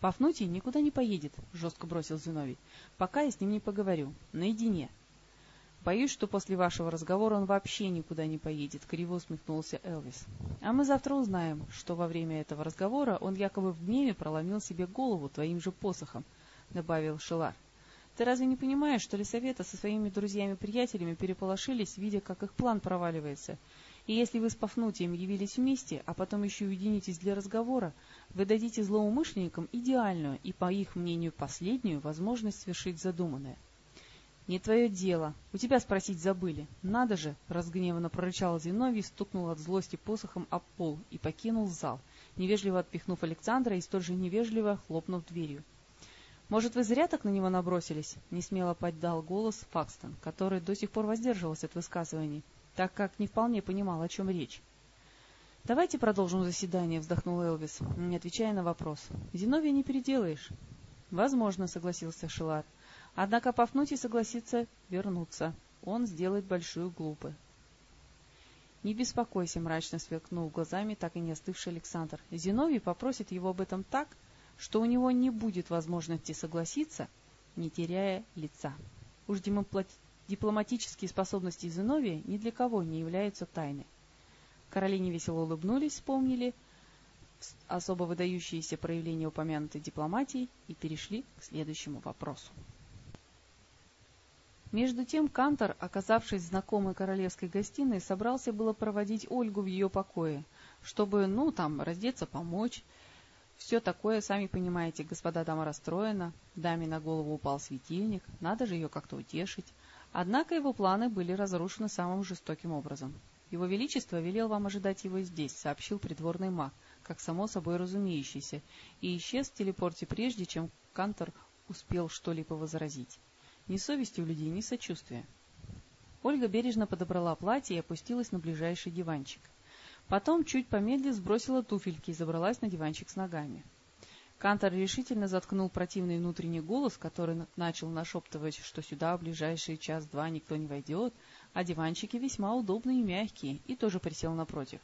Пафнутий никуда не поедет, жестко бросил Зиновий. Пока я с ним не поговорю. Наедине. Боюсь, что после вашего разговора он вообще никуда не поедет, криво усмехнулся Элвис. А мы завтра узнаем, что во время этого разговора он якобы в гневе проломил себе голову твоим же посохом, добавил Шелар. Ты разве не понимаешь, что Лисавета со своими друзьями-приятелями переполошились, видя, как их план проваливается? И если вы с Пафнутием явились вместе, а потом еще уединитесь для разговора, вы дадите злоумышленникам идеальную и, по их мнению, последнюю возможность совершить задуманное. «Не твое дело. У тебя спросить забыли. Надо же!» — разгневанно прорычал Зиновий, стукнул от злости посохом об пол и покинул зал, невежливо отпихнув Александра и столь же невежливо хлопнув дверью. «Может, вы зря так на него набросились?» — несмело поддал голос Факстон, который до сих пор воздерживался от высказываний так как не вполне понимал, о чем речь. «Давайте продолжим заседание», — вздохнул Элвис, не отвечая на вопрос. «Зиновия не переделаешь». «Возможно», — согласился Шелар. «Однако Пафнутий согласится вернуться. Он сделает большую глупость». «Не беспокойся», — мрачно сверкнул глазами так и не остывший Александр. «Зиновий попросит его об этом так, что у него не будет возможности согласиться, не теряя лица. Уж Дипломатические способности Зиновия ни для кого не являются тайной. Короли невесело улыбнулись, вспомнили особо выдающиеся проявления упомянутой дипломатии и перешли к следующему вопросу. Между тем Кантор, оказавшись знакомой королевской гостиной, собрался было проводить Ольгу в ее покое, чтобы, ну, там, раздеться, помочь. Все такое, сами понимаете, господа дама расстроена, даме на голову упал светильник, надо же ее как-то утешить. Однако его планы были разрушены самым жестоким образом. «Его Величество велел вам ожидать его здесь», — сообщил придворный маг, как само собой разумеющийся, и исчез в телепорте прежде, чем Кантор успел что-либо возразить. Ни совести у людей, ни сочувствия. Ольга бережно подобрала платье и опустилась на ближайший диванчик. Потом, чуть помедлив, сбросила туфельки и забралась на диванчик с ногами. Кантор решительно заткнул противный внутренний голос, который начал нашептывать, что сюда в ближайший час-два никто не войдет, а диванчики весьма удобные и мягкие, и тоже присел напротив.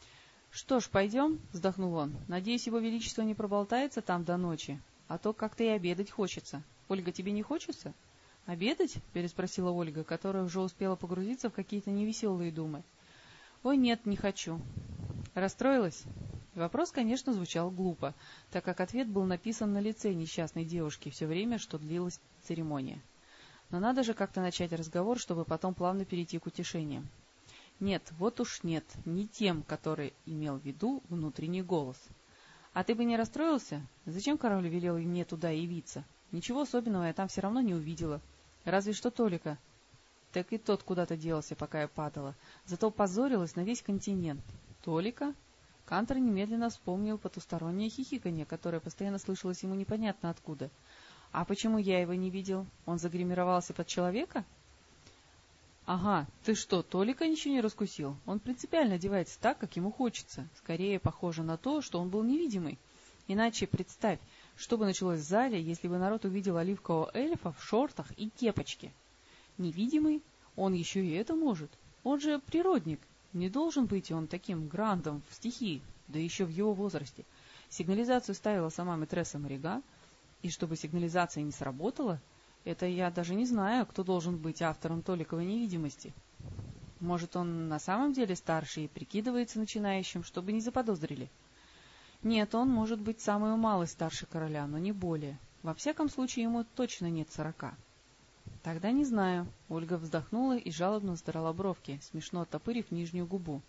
— Что ж, пойдем, — вздохнул он. — Надеюсь, его величество не проболтается там до ночи, а то как-то и обедать хочется. Ольга, тебе не хочется? — Обедать? — переспросила Ольга, которая уже успела погрузиться в какие-то невеселые думы. — Ой, нет, не хочу. — Расстроилась? Вопрос, конечно, звучал глупо, так как ответ был написан на лице несчастной девушки все время, что длилась церемония. Но надо же как-то начать разговор, чтобы потом плавно перейти к утешениям. Нет, вот уж нет, не тем, который имел в виду внутренний голос. А ты бы не расстроился? Зачем король велел мне туда явиться? Ничего особенного я там все равно не увидела. Разве что Толика. Так и тот куда-то делся, пока я падала. Зато позорилась на весь континент. Толика? Кантор немедленно вспомнил потустороннее хихиканье, которое постоянно слышалось ему непонятно откуда. «А почему я его не видел? Он загримировался под человека?» «Ага, ты что, Толика ничего не раскусил? Он принципиально одевается так, как ему хочется. Скорее похоже на то, что он был невидимый. Иначе представь, что бы началось в зале, если бы народ увидел оливкового эльфа в шортах и кепочке. Невидимый? Он еще и это может. Он же природник, не должен быть он таким грандом в стихии, да еще в его возрасте. Сигнализацию ставила сама мэтресса Марига, и чтобы сигнализация не сработала, это я даже не знаю, кто должен быть автором Толиковой невидимости. Может, он на самом деле старший и прикидывается начинающим, чтобы не заподозрили? Нет, он может быть самый малый старше короля, но не более. Во всяком случае, ему точно нет сорока. Тогда не знаю. Ольга вздохнула и жалобно задрала бровки, смешно оттопырив нижнюю губу.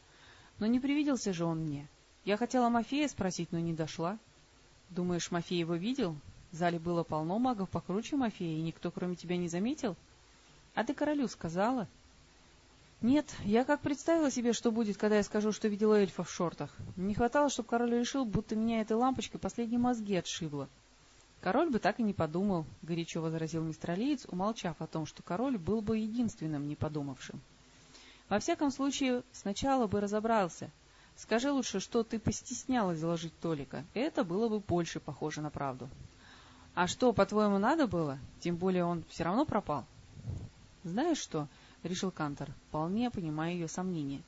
Но не привиделся же он мне. Я хотела Мафея спросить, но не дошла. Думаешь, Мафей его видел? В зале было полно магов покруче Мафея, и никто кроме тебя не заметил? А ты королю сказала? Нет, я как представила себе, что будет, когда я скажу, что видела эльфа в шортах. Не хватало, чтобы король решил, будто меня этой лампочкой последние мозги отшибло. Король бы так и не подумал, — горячо возразил мистер Алиец, умолчав о том, что король был бы единственным не подумавшим. Во всяком случае, сначала бы разобрался. Скажи лучше, что ты постеснялась заложить Толика. Это было бы больше похоже на правду. А что, по-твоему, надо было? Тем более он все равно пропал. Знаешь что, — решил Кантор, вполне понимая ее сомнения.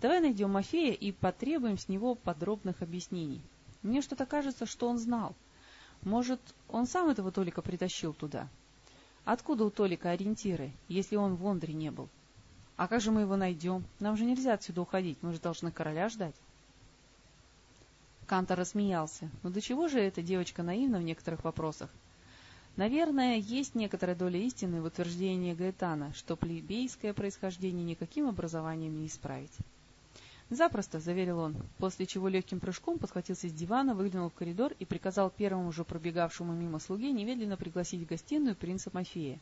Давай найдем Мафея и потребуем с него подробных объяснений. Мне что-то кажется, что он знал. Может, он сам этого Толика притащил туда? Откуда у Толика ориентиры, если он в Ондре не был? А как же мы его найдем? Нам же нельзя отсюда уходить, мы же должны короля ждать. Кантор рассмеялся. Ну до чего же эта девочка наивна в некоторых вопросах? Наверное, есть некоторая доля истины в утверждении Гаэтана, что плебейское происхождение никаким образованием не исправить. «Запросто», — заверил он, после чего легким прыжком подхватился с дивана, выглянул в коридор и приказал первому же пробегавшему мимо слуге немедленно пригласить в гостиную принца Мафея.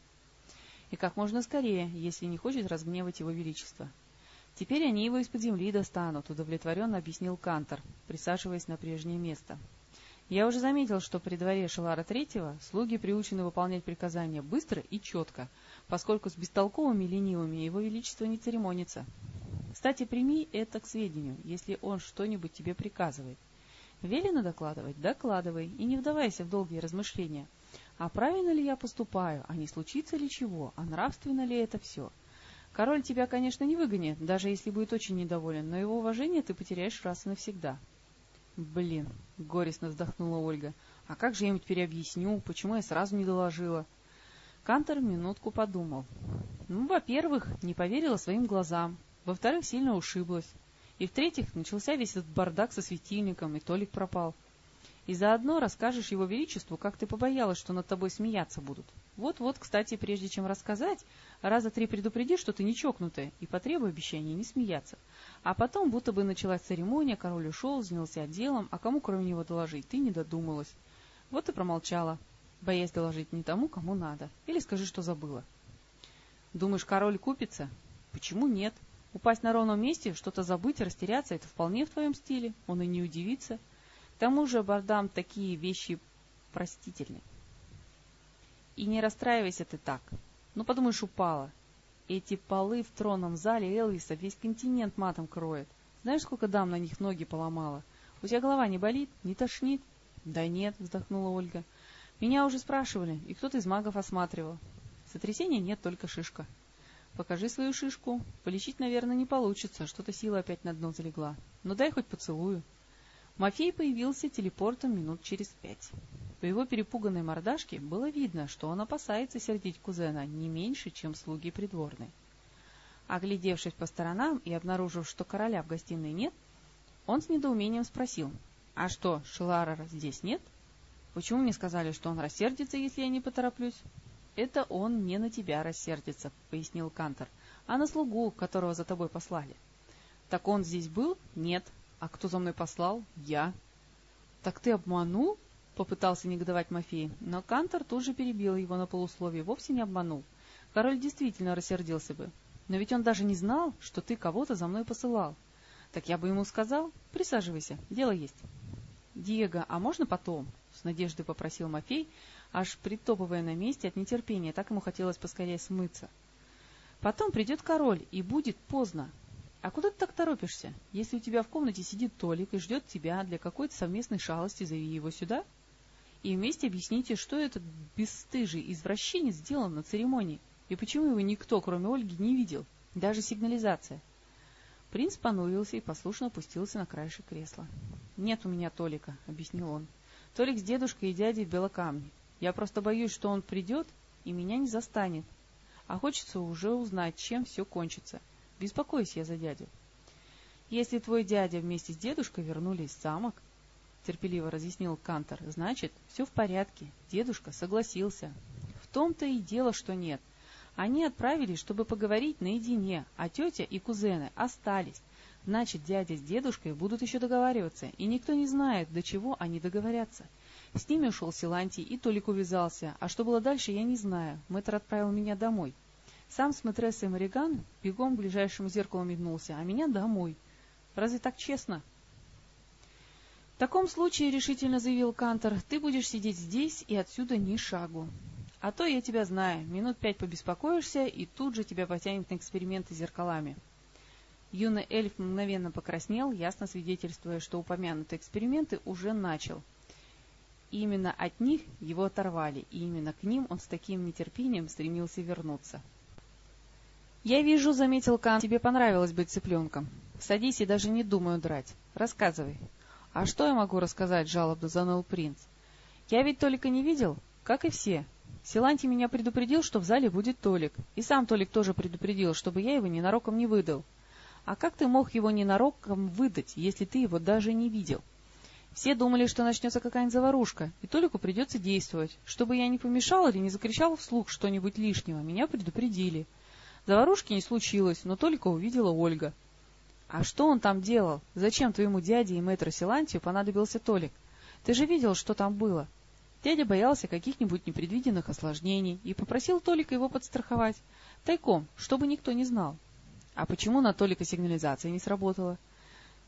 И как можно скорее, если не хочет разгневать его величество. «Теперь они его из-под земли достанут», — удовлетворенно объяснил Кантор, присаживаясь на прежнее место. «Я уже заметил, что при дворе Шелара Третьего слуги приучены выполнять приказания быстро и четко, поскольку с бестолковыми ленивыми его величество не церемонится. Кстати, прими это к сведению, если он что-нибудь тебе приказывает. Велено докладывать? Докладывай, и не вдавайся в долгие размышления. А правильно ли я поступаю, а не случится ли чего, а нравственно ли это все? Король тебя, конечно, не выгонит, даже если будет очень недоволен, но его уважение ты потеряешь раз и навсегда. Блин, горестно вздохнула Ольга. А как же я ему теперь объясню, почему я сразу не доложила? Кантор минутку подумал. Ну, во-первых, не поверила своим глазам. Во-вторых, сильно ушиблась. И в-третьих, начался весь этот бардак со светильником, и Толик пропал. И заодно расскажешь его величеству, как ты побоялась, что над тобой смеяться будут. Вот-вот, кстати, прежде чем рассказать, раза три предупреди, что ты не чокнутая, и потребуй обещания не смеяться. А потом, будто бы началась церемония, король ушел, занялся делом, а кому кроме него доложить, ты не додумалась. Вот и промолчала, боясь доложить не тому, кому надо. Или скажи, что забыла. Думаешь, король купится? Почему нет? Упасть на ровном месте, что-то забыть, растеряться — это вполне в твоем стиле, он и не удивится. Тому же, Бардам, такие вещи простительны. И не расстраивайся ты так. Ну, подумаешь, упала. Эти полы в тронном зале Элвиса весь континент матом кроет. Знаешь, сколько дам на них ноги поломала? У тебя голова не болит? Не тошнит? Да нет, вздохнула Ольга. Меня уже спрашивали, и кто-то из магов осматривал. Сотрясения нет, только шишка. Покажи свою шишку. Полечить, наверное, не получится, что-то сила опять на дно залегла. Но дай хоть поцелую. Мафей появился телепортом минут через пять. По его перепуганной мордашке было видно, что он опасается сердить кузена не меньше, чем слуги придворные. Оглядевшись по сторонам и обнаружив, что короля в гостиной нет, он с недоумением спросил, «А что, Шелара здесь нет? Почему мне сказали, что он рассердится, если я не потороплюсь?» «Это он не на тебя рассердится», — пояснил Кантор, «а на слугу, которого за тобой послали». «Так он здесь был?» «Нет». «А кто за мной послал?» «Я». «Так ты обманул?» — попытался негодовать Мафей, но Кантор тут же перебил его на полусловие, вовсе не обманул. Король действительно рассердился бы. Но ведь он даже не знал, что ты кого-то за мной посылал. Так я бы ему сказал, присаживайся, дело есть. Диего, а можно потом? С надеждой попросил Мафей, аж притопывая на месте от нетерпения, так ему хотелось поскорее смыться. Потом придет король, и будет поздно. А куда ты так торопишься? Если у тебя в комнате сидит Толик и ждет тебя для какой-то совместной шалости, зови его сюда. И вместе объясните, что этот бесстыжий извращенец сделал на церемонии, и почему его никто, кроме Ольги, не видел, даже сигнализация. Принц понурился и послушно опустился на краешек кресла. — Нет у меня Толика, — объяснил он. — Толик с дедушкой и дядей в Белокамне. Я просто боюсь, что он придет и меня не застанет. А хочется уже узнать, чем все кончится. Беспокоюсь я за дядю. Если твой дядя вместе с дедушкой вернулись в замок, — терпеливо разъяснил Кантор, — значит, все в порядке. Дедушка согласился. В том-то и дело, что нет. Они отправились, чтобы поговорить наедине, а тетя и кузены остались. Значит, дядя с дедушкой будут еще договариваться, и никто не знает, до чего они договорятся. С ними ушел Силантий, и Толик увязался, а что было дальше, я не знаю. Мэтр отправил меня домой. Сам с мэтрессой Мариган бегом к ближайшему зеркалу метнулся, а меня домой. Разве так честно? — В таком случае, — решительно заявил Кантор, — ты будешь сидеть здесь и отсюда ни шагу. А то я тебя знаю, минут пять побеспокоишься, и тут же тебя потянет на эксперименты с зеркалами. Юный эльф мгновенно покраснел, ясно свидетельствуя, что упомянутые эксперименты уже начал. И именно от них его оторвали, и именно к ним он с таким нетерпением стремился вернуться. «Я вижу, — заметил Кан, — тебе понравилось быть цыпленком. Садись и даже не думаю драть. Рассказывай». «А что я могу рассказать?» — жалобно заныл принц. «Я ведь Толика не видел, как и все. Силантий меня предупредил, что в зале будет Толик, и сам Толик тоже предупредил, чтобы я его ненароком не выдал. А как ты мог его ненароком выдать, если ты его даже не видел?» Все думали, что начнется какая-нибудь заварушка, и Толику придется действовать. Чтобы я не помешал или не закричал вслух что-нибудь лишнего, меня предупредили. Заварушки не случилось, но только увидела Ольга. А что он там делал? Зачем твоему дяде и мэтру Силантию понадобился Толик? Ты же видел, что там было. Дядя боялся каких-нибудь непредвиденных осложнений и попросил Толика его подстраховать. Тайком, чтобы никто не знал. А почему на Толика сигнализация не сработала?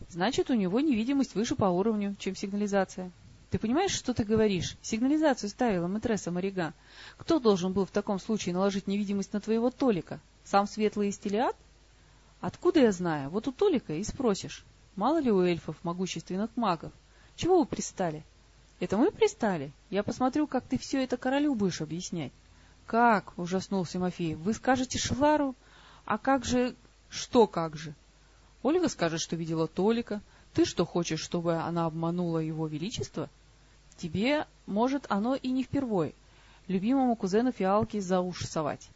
Значит, у него невидимость выше по уровню, чем сигнализация. Ты понимаешь, что ты говоришь? Сигнализацию ставила мэтресса Марига. Кто должен был в таком случае наложить невидимость на твоего Толика? Сам Светлый Истелиад? Откуда я знаю? Вот у Толика и спросишь. Мало ли у эльфов могущественных магов? Чего вы пристали? Это мы пристали? Я посмотрю, как ты все это королю будешь объяснять. Как? — ужаснулся Мафей. Вы скажете Шлару? А как же... Что как же? Ольга скажет, что видела Толика. Ты что, хочешь, чтобы она обманула его величество? Тебе, может, оно и не впервой. Любимому кузену фиалки за уши совать.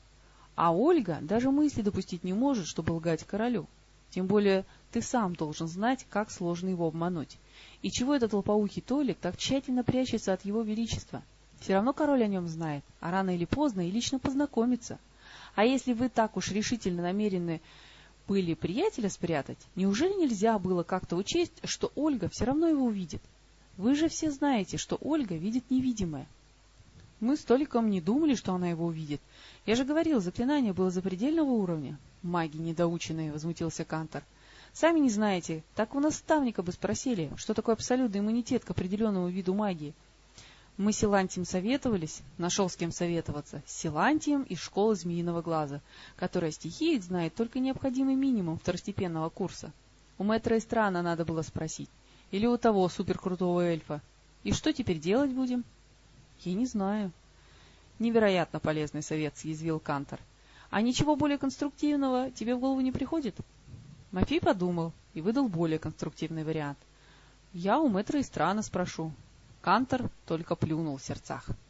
А Ольга даже мысли допустить не может, чтобы лгать королю. Тем более ты сам должен знать, как сложно его обмануть. И чего этот лопоухий Толик так тщательно прячется от его величества? Все равно король о нем знает, а рано или поздно и лично познакомится. А если вы так уж решительно намерены были приятеля спрятать, неужели нельзя было как-то учесть, что Ольга все равно его увидит? Вы же все знаете, что Ольга видит невидимое. Мы с Толиком не думали, что она его увидит. Я же говорил, заклинание было запредельного уровня. Маги недоученные, — возмутился Кантор. Сами не знаете, так у наставника бы спросили, что такое абсолютный иммунитет к определенному виду магии. Мы с Силантием советовались, нашел с кем советоваться, с Силантием из школы Змеиного Глаза, которая стихиек знает только необходимый минимум второстепенного курса. У мэтра Эстрана надо было спросить. Или у того суперкрутого эльфа. И что теперь делать будем? — Я не знаю. — Невероятно полезный совет, — съязвил Кантор. — А ничего более конструктивного тебе в голову не приходит? Мафей подумал и выдал более конструктивный вариант. — Я у мэтра и страна спрошу. Кантор только плюнул в сердцах. —